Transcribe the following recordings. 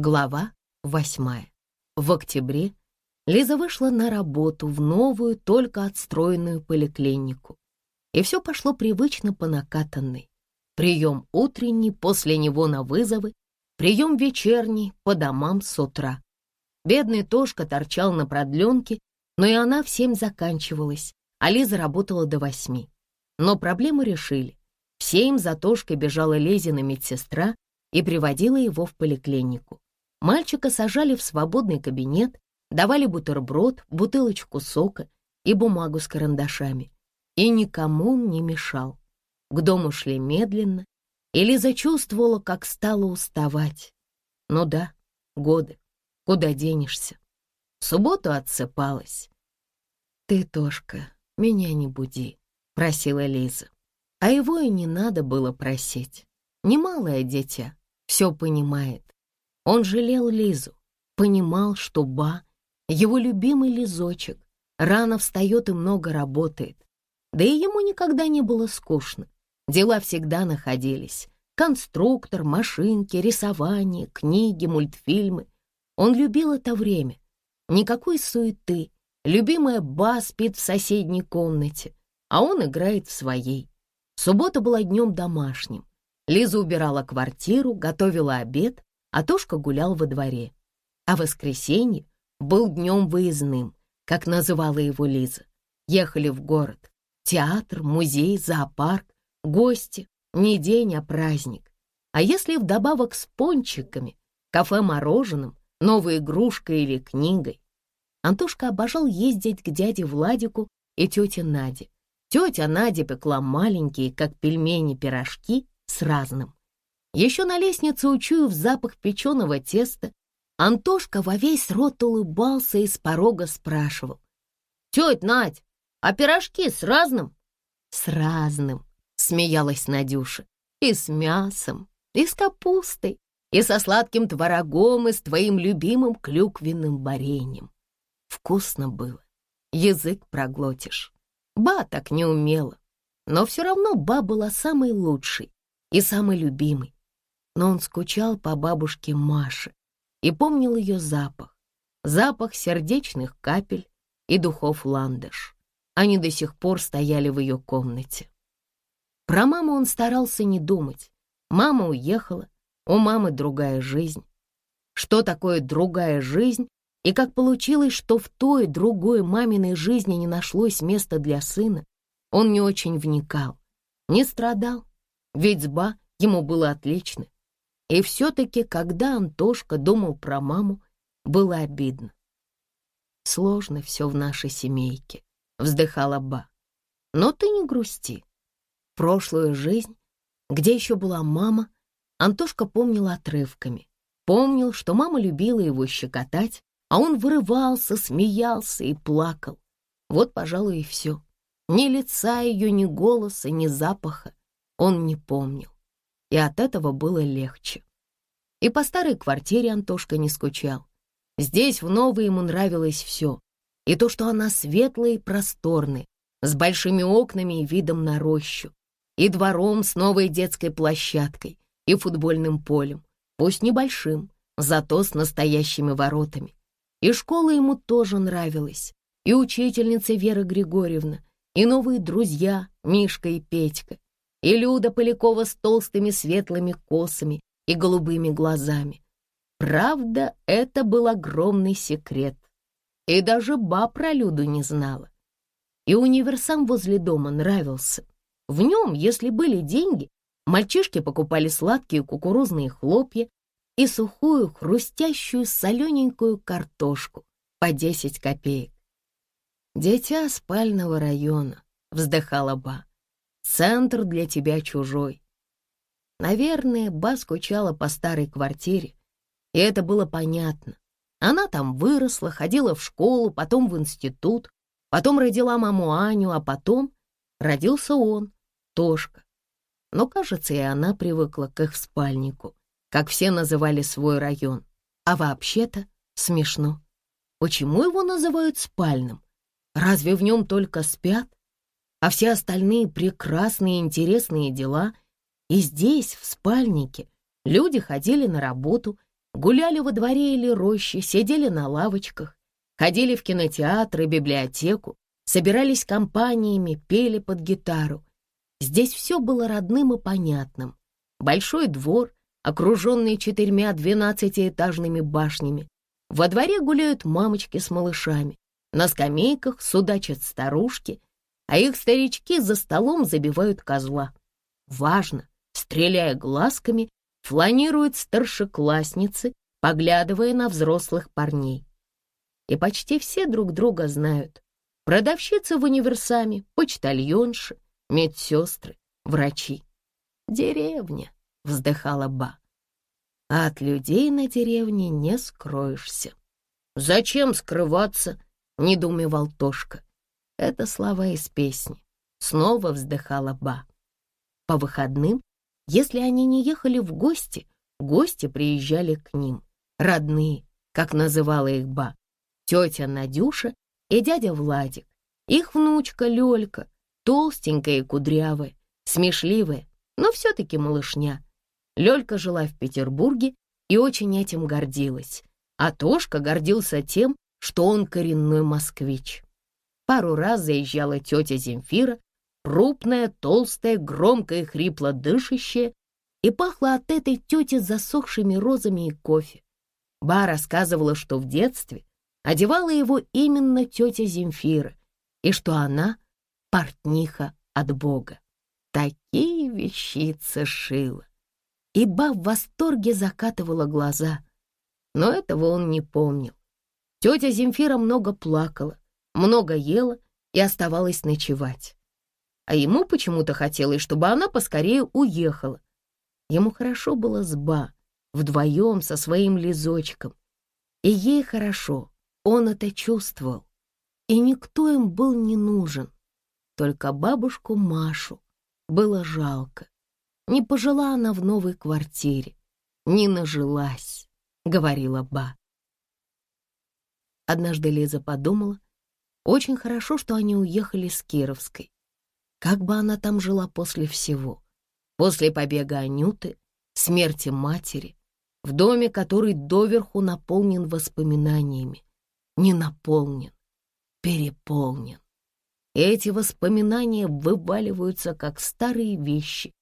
Глава восьмая. В октябре Лиза вышла на работу в новую, только отстроенную поликлинику. И все пошло привычно по накатанной. Прием утренний, после него на вызовы, прием вечерний, по домам с утра. Бедный Тошка торчал на продленке, но и она всем заканчивалась, а Лиза работала до восьми. Но проблему решили. В семь за Тошкой бежала Лезина медсестра и приводила его в поликлинику. Мальчика сажали в свободный кабинет, давали бутерброд, бутылочку сока и бумагу с карандашами. И никому он не мешал. К дому шли медленно, и Лиза чувствовала, как стала уставать. Ну да, годы, куда денешься. В субботу отсыпалась. «Ты, Тошка, меня не буди», — просила Лиза. А его и не надо было просить. Немалое дитя, все понимает. Он жалел Лизу, понимал, что Ба, его любимый Лизочек, рано встает и много работает. Да и ему никогда не было скучно. Дела всегда находились. Конструктор, машинки, рисование, книги, мультфильмы. Он любил это время. Никакой суеты. Любимая Ба спит в соседней комнате, а он играет в своей. Суббота была днем домашним. Лиза убирала квартиру, готовила обед, а Тошка гулял во дворе. А воскресенье был днем выездным, как называла его Лиза. Ехали в город. Театр, музей, зоопарк, гости. Не день, а праздник. А если вдобавок с пончиками, кафе-мороженым, новой игрушкой или книгой? Антошка обожал ездить к дяде Владику и тете Наде. Тетя Надя пекла маленькие, как пельмени, пирожки с разным. Еще на лестнице, учуяв запах печеного теста, Антошка во весь рот улыбался и с порога спрашивал. «Тетя Надь, а пирожки с разным?» «С разным», — смеялась Надюша. «И с мясом, и с капустой, и со сладким творогом, и с твоим любимым клюквенным вареньем. Вкусно было, язык проглотишь. Ба так не умела, но все равно Ба была самой лучшей и самой любимой но он скучал по бабушке Маше и помнил ее запах, запах сердечных капель и духов ландыш. Они до сих пор стояли в ее комнате. Про маму он старался не думать. Мама уехала, у мамы другая жизнь. Что такое другая жизнь и как получилось, что в той другой маминой жизни не нашлось места для сына, он не очень вникал, не страдал, ведь с Ба ему было отлично. И все-таки, когда Антошка думал про маму, было обидно. «Сложно все в нашей семейке», — вздыхала Ба. «Но ты не грусти. Прошлую жизнь, где еще была мама, Антошка помнил отрывками. Помнил, что мама любила его щекотать, а он вырывался, смеялся и плакал. Вот, пожалуй, и все. Ни лица ее, ни голоса, ни запаха он не помнил и от этого было легче. И по старой квартире Антошка не скучал. Здесь в новой ему нравилось все. И то, что она светлая и просторная, с большими окнами и видом на рощу, и двором с новой детской площадкой, и футбольным полем, пусть небольшим, зато с настоящими воротами. И школа ему тоже нравилась, и учительница Вера Григорьевна, и новые друзья Мишка и Петька, и Люда Полякова с толстыми светлыми косами и голубыми глазами. Правда, это был огромный секрет. И даже ба про Люду не знала. И универсам возле дома нравился. В нем, если были деньги, мальчишки покупали сладкие кукурузные хлопья и сухую, хрустящую, солененькую картошку по 10 копеек. «Дитя спального района», — вздыхала Ба. Центр для тебя чужой. Наверное, Ба скучала по старой квартире, и это было понятно. Она там выросла, ходила в школу, потом в институт, потом родила маму Аню, а потом родился он, Тошка. Но, кажется, и она привыкла к их спальнику, как все называли свой район. А вообще-то смешно. Почему его называют спальным? Разве в нем только спят? А все остальные прекрасные интересные дела. И здесь, в спальнике, люди ходили на работу гуляли во дворе или роще, сидели на лавочках, ходили в кинотеатр и библиотеку, собирались компаниями, пели под гитару. Здесь все было родным и понятным. Большой двор, окруженный четырьмя двенадцатиэтажными башнями. Во дворе гуляют мамочки с малышами. На скамейках судачат старушки, а их старички за столом забивают козла. Важно, стреляя глазками, фланируют старшеклассницы, поглядывая на взрослых парней. И почти все друг друга знают. Продавщицы в универсаме, почтальонши, медсестры, врачи. Деревня, вздыхала Ба. А от людей на деревне не скроешься. Зачем скрываться? Недоумевал Тошка. Это слова из песни. Снова вздыхала Ба. По выходным, если они не ехали в гости, гости приезжали к ним. Родные, как называла их Ба. Тетя Надюша и дядя Владик. Их внучка Лёлька, толстенькая и кудрявая, смешливая, но все-таки малышня. Лёлька жила в Петербурге и очень этим гордилась. А Тошка гордился тем, что он коренной москвич. Пару раз заезжала тетя Земфира, крупная, толстая, громкая хрипло дышащая, и пахло от этой тети засохшими розами и кофе. Ба рассказывала, что в детстве одевала его именно тетя Земфира, и что она — портниха от Бога. Такие вещицы шила. И Ба в восторге закатывала глаза, но этого он не помнил. Тетя Земфира много плакала, много ела и оставалась ночевать а ему почему-то хотелось, чтобы она поскорее уехала. Ему хорошо было с Ба, вдвоем со своим лизочком. И ей хорошо, он это чувствовал. И никто им был не нужен. Только бабушку Машу было жалко. Не пожила она в новой квартире, не нажилась, говорила Ба. Однажды Лиза подумала, очень хорошо, что они уехали с Кировской. Как бы она там жила после всего? После побега Анюты, смерти матери, в доме, который доверху наполнен воспоминаниями. Не наполнен, переполнен. Эти воспоминания вываливаются, как старые вещи,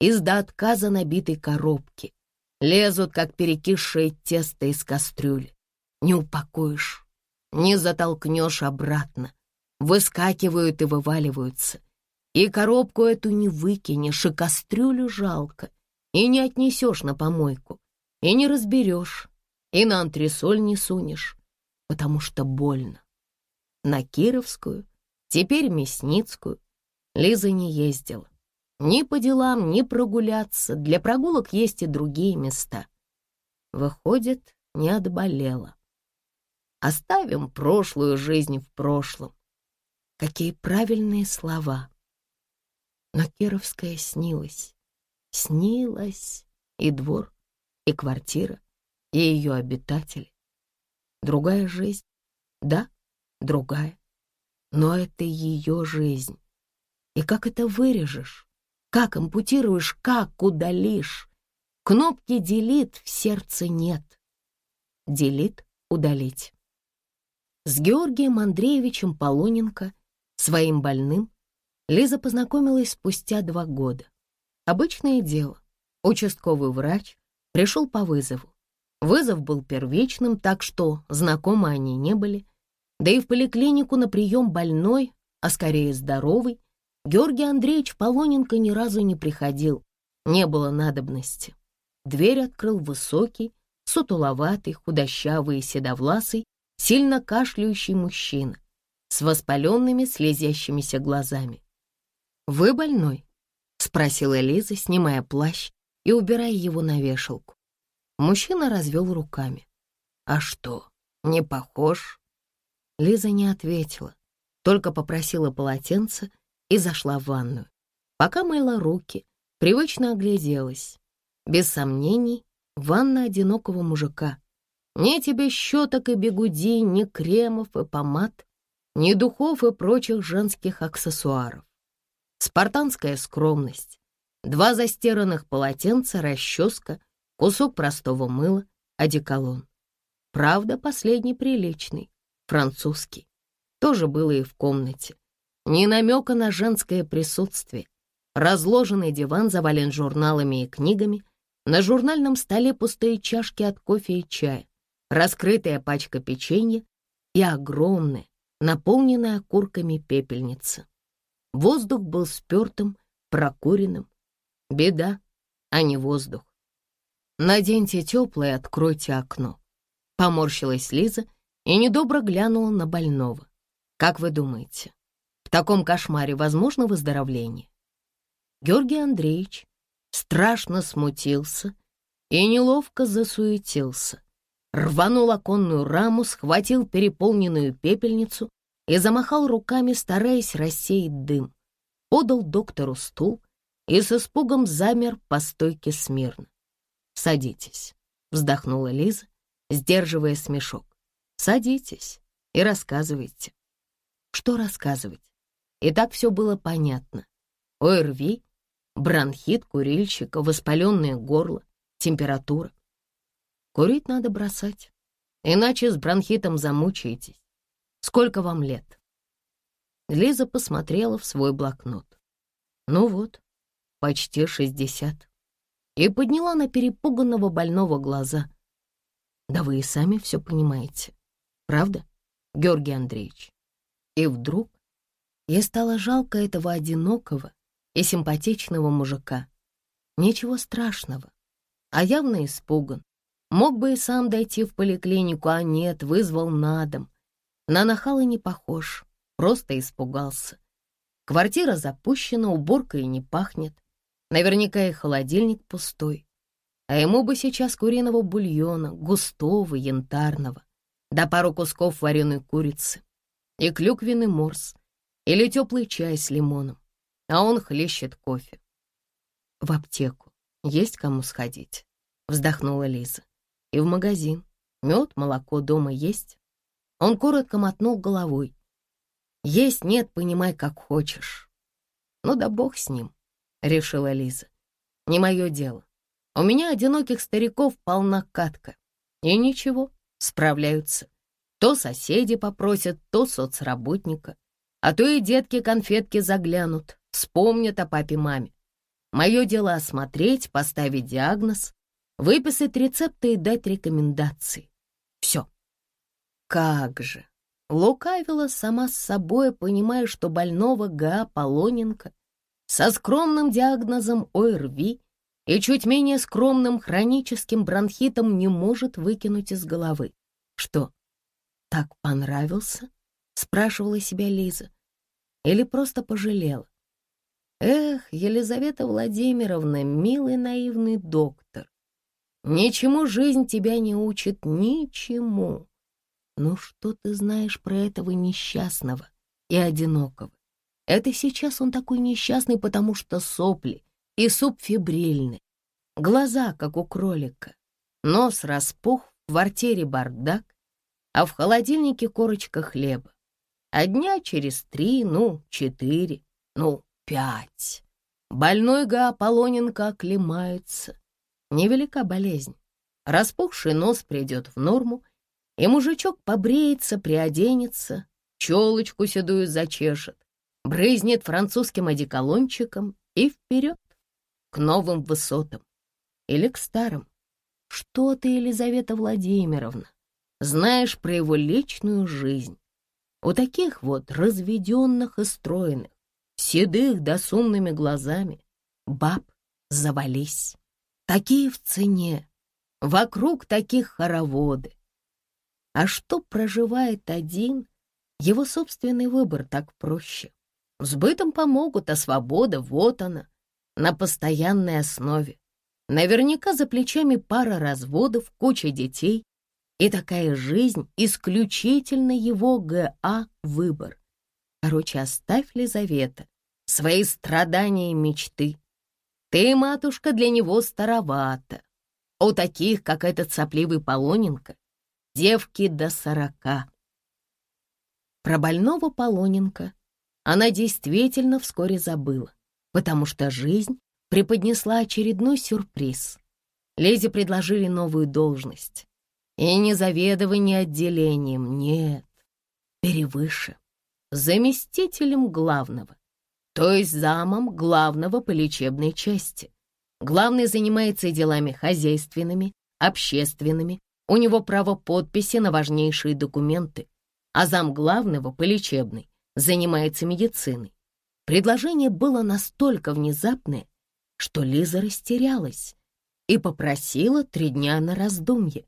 из до отказа набитой коробки, лезут, как перекисшее тесто из кастрюли. Не упакуешь, не затолкнешь обратно, выскакивают и вываливаются. И коробку эту не выкинешь, и кастрюлю жалко, и не отнесешь на помойку, и не разберешь, и на антресоль не сунешь, потому что больно. На Кировскую, теперь Мясницкую, Лиза не ездила. Ни по делам, ни прогуляться, для прогулок есть и другие места. Выходит, не отболела. Оставим прошлую жизнь в прошлом. Какие правильные слова. Но Кировская снилась. Снилась и двор, и квартира, и ее обитатели. Другая жизнь? Да, другая. Но это ее жизнь. И как это вырежешь? Как ампутируешь? Как удалишь? Кнопки «делит» в сердце нет. «Делит» — удалить. С Георгием Андреевичем Полоненко, своим больным, Лиза познакомилась спустя два года. Обычное дело. Участковый врач пришел по вызову. Вызов был первичным, так что знакомы они не были. Да и в поликлинику на прием больной, а скорее здоровый, Георгий Андреевич Полоненко ни разу не приходил. Не было надобности. Дверь открыл высокий, сутуловатый, худощавый и седовласый, сильно кашляющий мужчина с воспаленными слезящимися глазами. «Вы больной?» — спросила Лиза, снимая плащ и убирая его на вешалку. Мужчина развел руками. «А что, не похож?» Лиза не ответила, только попросила полотенце и зашла в ванную. Пока мыла руки, привычно огляделась. Без сомнений, ванна одинокого мужика. Ни тебе щеток и бегуди, ни кремов и помад, ни духов и прочих женских аксессуаров спартанская скромность, два застиранных полотенца, расческа, кусок простого мыла, одеколон. Правда, последний приличный, французский. Тоже было и в комнате. Ни намека на женское присутствие. Разложенный диван завален журналами и книгами. На журнальном столе пустые чашки от кофе и чая, раскрытая пачка печенья и огромная, наполненная окурками пепельница. Воздух был спертым, прокуренным. Беда, а не воздух. «Наденьте теплое, откройте окно», — поморщилась Лиза и недобро глянула на больного. «Как вы думаете, в таком кошмаре возможно выздоровление?» Георгий Андреевич страшно смутился и неловко засуетился. Рванул оконную раму, схватил переполненную пепельницу и замахал руками, стараясь рассеять дым. Подал доктору стул и с испугом замер по стойке смирно. «Садитесь», — вздохнула Лиза, сдерживая смешок. «Садитесь и рассказывайте». Что рассказывать? И так все было понятно. ОРВИ, бронхит курильщика, воспаленное горло, температура. Курить надо бросать, иначе с бронхитом замучаетесь. Сколько вам лет? Лиза посмотрела в свой блокнот. Ну вот, почти шестьдесят и подняла на перепуганного больного глаза. Да вы и сами все понимаете, правда, Георгий Андреевич? И вдруг ей стало жалко этого одинокого и симпатичного мужика. Ничего страшного, а явно испуган. Мог бы и сам дойти в поликлинику, а нет, вызвал на дом. На нахала не похож, просто испугался. Квартира запущена, уборкой не пахнет. Наверняка и холодильник пустой. А ему бы сейчас куриного бульона, густого, янтарного, да пару кусков вареной курицы, и клюквенный морс, или теплый чай с лимоном, а он хлещет кофе. В аптеку есть кому сходить, вздохнула Лиза. И в магазин. Мед, молоко дома есть? Он коротко мотнул головой. Есть, нет, понимай, как хочешь. Ну да бог с ним. — решила Лиза. «Не мое дело. У меня одиноких стариков полна катка. И ничего, справляются. То соседи попросят, то соцработника. А то и детки-конфетки заглянут, вспомнят о папе-маме. Мое дело осмотреть, поставить диагноз, выписать рецепты и дать рекомендации. Все. Как же! Лукавила сама с собой, понимая, что больного Га Полоненко со скромным диагнозом ОРВИ и чуть менее скромным хроническим бронхитом не может выкинуть из головы. Что, так понравился? Спрашивала себя Лиза. Или просто пожалела? Эх, Елизавета Владимировна, милый наивный доктор, ничему жизнь тебя не учит, ничему. Ну что ты знаешь про этого несчастного и одинокого? Это сейчас он такой несчастный, потому что сопли и субфибрильный. Глаза, как у кролика. Нос распух, в квартире бардак, а в холодильнике корочка хлеба. А дня через три, ну, четыре, ну, пять. Больной Га Аполлоненко оклемается. Невелика болезнь. Распухший нос придет в норму, и мужичок побреется, приоденется, челочку седую зачешет, брызнет французским одеколончиком и вперед, к новым высотам или к старым. Что ты, Елизавета Владимировна, знаешь про его личную жизнь? У таких вот разведенных и стройных, седых да с умными глазами, баб завались. Такие в цене, вокруг таких хороводы. А что проживает один, его собственный выбор так проще. С помогут, а свобода, вот она, на постоянной основе. Наверняка за плечами пара разводов, куча детей, и такая жизнь исключительно его ГА выбор. Короче, оставь Лизавета свои страдания и мечты. Ты, матушка, для него старовата. У таких, как этот сопливый Полоненко, девки до сорока. Про больного Полоненко она действительно вскоре забыла, потому что жизнь преподнесла очередной сюрприз. Лизе предложили новую должность. И не заведование отделением, нет, перевыше, заместителем главного, то есть замом главного по лечебной части. Главный занимается делами хозяйственными, общественными, у него право подписи на важнейшие документы, а зам главного по лечебной занимается медициной. Предложение было настолько внезапное, что Лиза растерялась и попросила три дня на раздумье.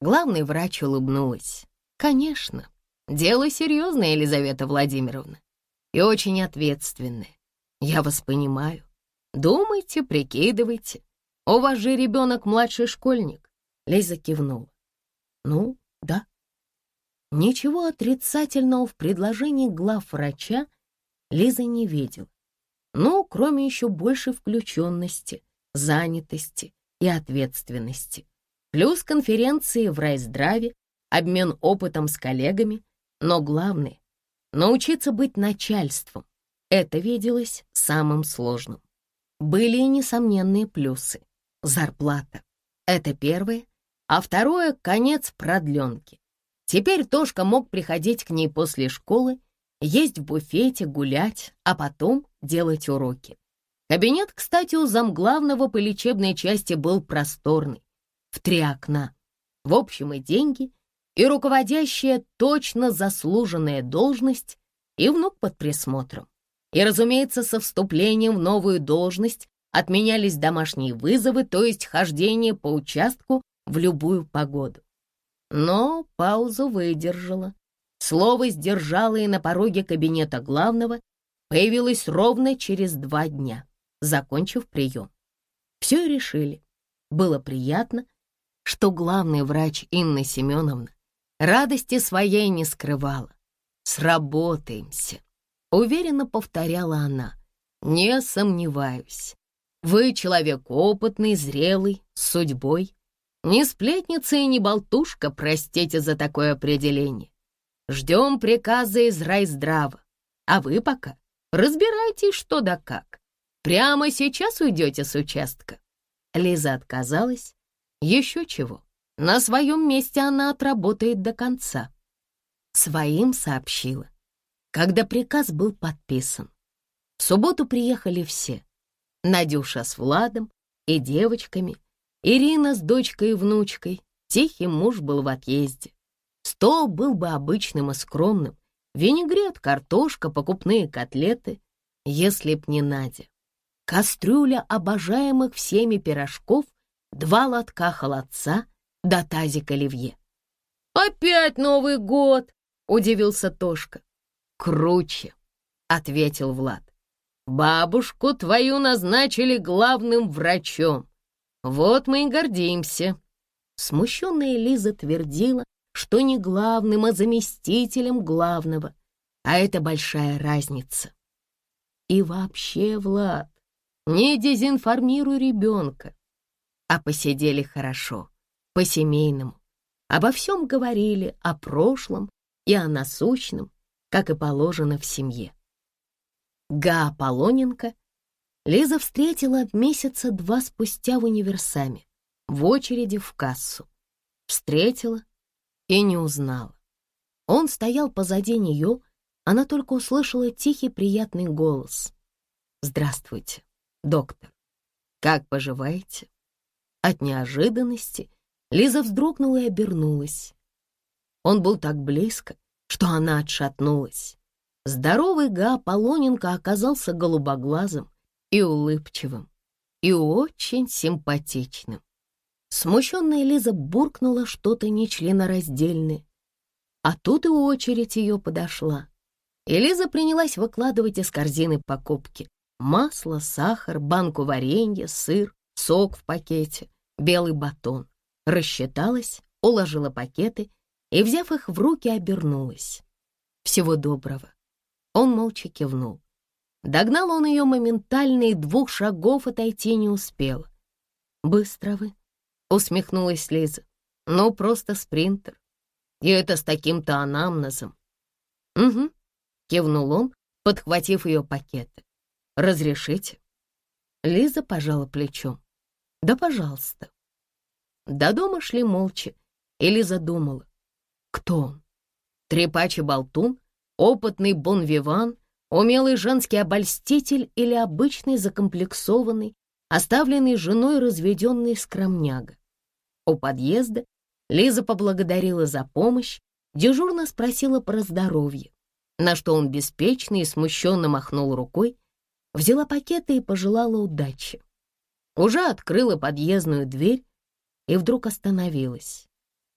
Главный врач улыбнулась. «Конечно, дело серьезное, Елизавета Владимировна, и очень ответственное. Я вас понимаю. Думайте, прикидывайте. У вас же ребенок младший школьник». Лиза кивнула. «Ну, да». Ничего отрицательного в предложении главврача Лиза не видела. Ну, кроме еще большей включенности, занятости и ответственности. Плюс конференции в райздраве, обмен опытом с коллегами, но главное — научиться быть начальством. Это виделось самым сложным. Были и несомненные плюсы. Зарплата — это первое, а второе — конец продленки. Теперь Тошка мог приходить к ней после школы есть в буфете, гулять, а потом делать уроки. Кабинет, кстати, у замглавного по лечебной части был просторный, в три окна. В общем, и деньги, и руководящая точно заслуженная должность, и внук под присмотром. И, разумеется, со вступлением в новую должность отменялись домашние вызовы, то есть хождение по участку в любую погоду. Но паузу выдержала Слово сдержало и на пороге кабинета главного появилось ровно через два дня, закончив прием. Все решили. Было приятно, что главный врач Инна Семеновна радости своей не скрывала. «Сработаемся», — уверенно повторяла она. «Не сомневаюсь. Вы человек опытный, зрелый, с судьбой. Не сплетница и не болтушка, простите за такое определение. Ждем приказа из райздрава. А вы пока разбирайтесь что да как. Прямо сейчас уйдете с участка». Лиза отказалась. Еще чего. На своем месте она отработает до конца. Своим сообщила, когда приказ был подписан. В субботу приехали все. Надюша с Владом и девочками, Ирина с дочкой и внучкой. Тихий муж был в отъезде. Стол был бы обычным и скромным. Винегрет, картошка, покупные котлеты, если б не Надя. Кастрюля обожаемых всеми пирожков, два лотка холодца да тазик оливье. «Опять Новый год!» — удивился Тошка. «Круче!» — ответил Влад. «Бабушку твою назначили главным врачом. Вот мы и гордимся». Смущенная Лиза твердила, что не главным, а заместителем главного. А это большая разница. И вообще, Влад, не дезинформируй ребенка. А посидели хорошо, по-семейному. Обо всем говорили, о прошлом и о насущном, как и положено в семье. Га Полоненко Лиза встретила месяца два спустя в универсаме, в очереди в кассу. Встретила, и не узнала. Он стоял позади нее, она только услышала тихий приятный голос. «Здравствуйте, доктор. Как поживаете?» От неожиданности Лиза вздрогнула и обернулась. Он был так близко, что она отшатнулась. Здоровый Га Полоненко оказался голубоглазым и улыбчивым, и очень симпатичным. Смущенная Лиза буркнула что-то нечленораздельное. А тут и очередь ее подошла. И Лиза принялась выкладывать из корзины покупки. Масло, сахар, банку варенья, сыр, сок в пакете, белый батон. Рассчиталась, уложила пакеты и, взяв их в руки, обернулась. «Всего доброго». Он молча кивнул. Догнал он ее моментально и двух шагов отойти не успел. «Быстро вы», усмехнулась Лиза. «Ну, просто спринтер. И это с таким-то анамнезом». «Угу», — кивнул он, подхватив ее пакеты. «Разрешите?» Лиза пожала плечом. «Да, пожалуйста». До дома шли молча, или задумала. Кто он? Трепач болтун, опытный бонвиван, умелый женский обольститель или обычный закомплексованный, оставленный женой разведенный скромняга. У подъезда Лиза поблагодарила за помощь, дежурно спросила про здоровье, на что он беспечно и смущенно махнул рукой, взяла пакеты и пожелала удачи. Уже открыла подъездную дверь и вдруг остановилась.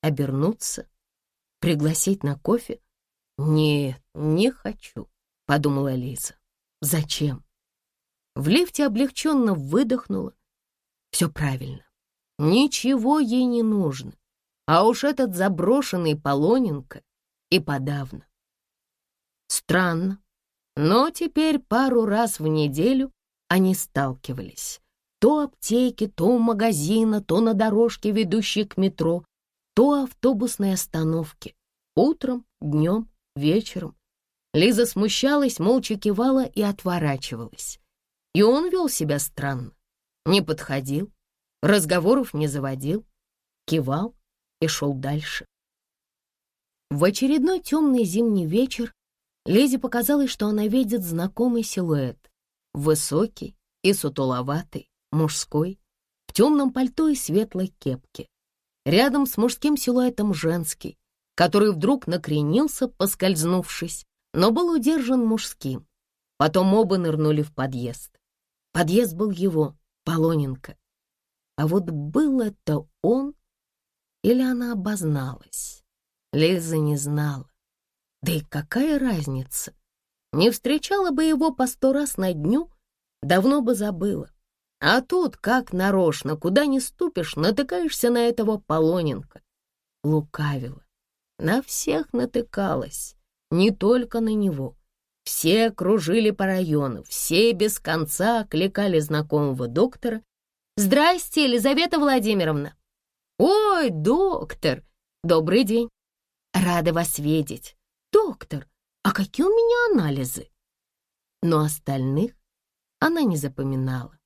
Обернуться? Пригласить на кофе? Нет, не хочу, подумала Лиза. Зачем? В лифте облегченно выдохнула. Все правильно. Ничего ей не нужно. А уж этот заброшенный Полоненко и подавно. Странно, но теперь пару раз в неделю они сталкивались. То аптеки, то магазина, то на дорожке, ведущей к метро, то автобусной остановке. Утром, днем, вечером. Лиза смущалась, молча кивала и отворачивалась. И он вел себя странно. Не подходил, разговоров не заводил, кивал и шел дальше. В очередной темный зимний вечер Лизе показалось, что она видит знакомый силуэт. Высокий и сутуловатый, мужской, в темном пальто и светлой кепке. Рядом с мужским силуэтом женский, который вдруг накренился, поскользнувшись, но был удержан мужским. Потом оба нырнули в подъезд. Подъезд был его, Полоненко. А вот был это он или она обозналась? Лиза не знала. Да и какая разница? Не встречала бы его по сто раз на дню, давно бы забыла. А тут, как нарочно, куда ни ступишь, натыкаешься на этого Полоненко. Лукавила. На всех натыкалась, не только на него. Все кружили по району, все без конца окликали знакомого доктора. «Здрасте, Елизавета Владимировна!» «Ой, доктор! Добрый день! Рада вас видеть! Доктор, а какие у меня анализы?» Но остальных она не запоминала.